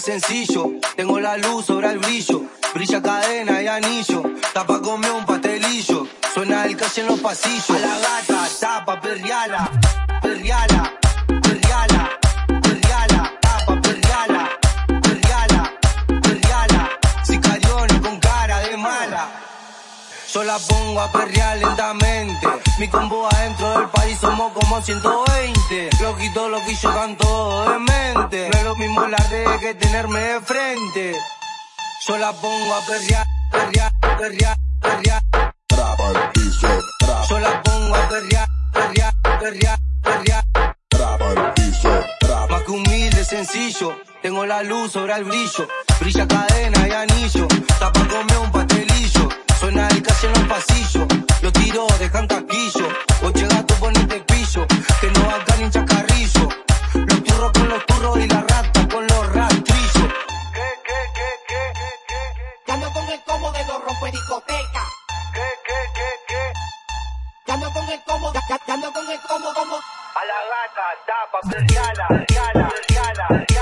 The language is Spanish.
sencillo. Tengo la luz sobre el brillo. Brilla cadena y anillo. Tapa come un pastelillo. Suena el calle en los pasillos. A la gata, tapa, perriala. Perriala, perriala, perriala. Tapa, perriala, perriala, perriala. Sicariones con cara de mala. Yo la pongo a perrear lentamente. Mi combo adentro del país somos como 120. Loquito, loquillo, canto de mente. No es lo mismo la red que tenerme de frente. Yo la pongo a perrear, perrear, perrear, perrear. Trapa el piso, trapa, Yo la pongo a perrear, perrear, perrear, perrear. trapa el piso, trapa, Más que humilde, sencillo. Tengo la luz sobre el brillo. Brilla cadena y anillo. Tapa come un pastelillo. Suena el calle en los pasillos. Los tiros dejan casquillo. Oche gato ponete pillo. Que no acá ni un chacarrillo. Los turros con los turros y la rata con los rastrillos. ¿Qué, qué, qué, qué, qué, qué, Que ando con el combo de los rompe discoteca. qué, qué, qué, qué? Que ando con el combo, que, que ando con el combo, como. A la gata. Tapa, perriala, perriala, perriala.